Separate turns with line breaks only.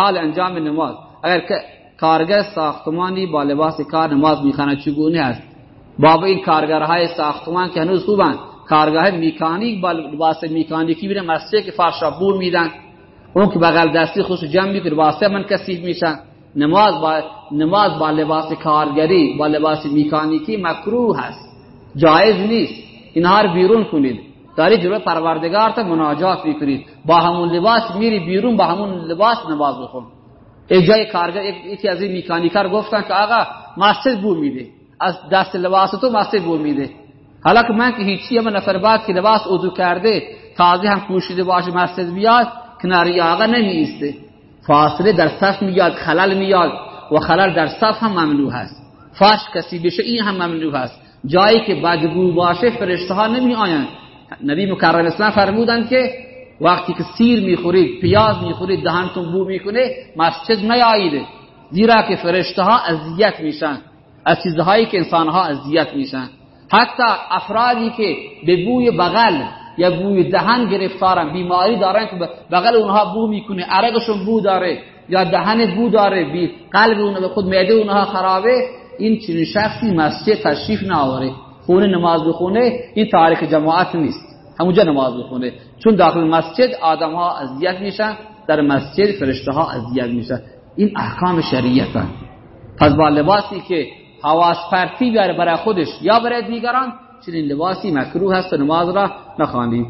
حال انجام نماز. اگر کارگر ساختمانی با لباس کار نماز می‌خواند چگونه است؟ باب این کارگرهای ساختمان که هنوز خوبن کارگاه میکانیک با لباس میکانیکی بیرن مسجد که فرش بور میدن. اون که بغل دستی خوش جمع می‌کنه لباس من کثیف میشن نماز با نماز با لباس کارگری با لباس میکانیکی مکروه هست جایز نیست. اینها رو بیرون کنید. داری جلو پروردگار تا مناجات می‌کنید. با همون لباس میری بیرون با همون لباس نماز بخون یک جای کارگر یکی از این میکانیکر گفتن که آقا مسجد بو میده. از دست لباس تو مسجد بو میده. حالا که من که هیچی هم نفر بعد که لباس ادو کرده تازه هم پوشیده باشه مسجد بیاد کناری آقا نمیسته فاصله در صف میاد خلل میاد و خلل در صف هم ممنوع هست. فاش کسی بشه این هم ممنوع هست. جایی که بدبو باشه فرشته ها نمی آیند نبی مکرم اسلام فرمودن که وقتی که سیر می‌خورید پیاز می‌خورید دهانتون بو می‌کنه مسجد نیایید زیرا که فرشته ها اذیت میشن. از چیزهایی که انسان ها اذیت میشن. حتی افرادی که به بوی بغل یا بوی دهن گرفتارن بیماری دارن که بغل اونها بو می‌کنه عرقشون بو داره یا دهن بو داره قلب اونها به خود معده اونها خرابه این چنین شخصی مسجد تشریف نآوره خونه نماز بخونه این تاریخ جماعت نیست. همونجا نماز بخونه چون داخل مسجد آدم ها اذیت میشن در مسجد فرشته ها اذیت میشن. این احکام شریعت پس با لباسی که حواس پرتی بیاره برای خودش یا برای دیگران چنین لباسی مکروه هست و نماز را نخوانید.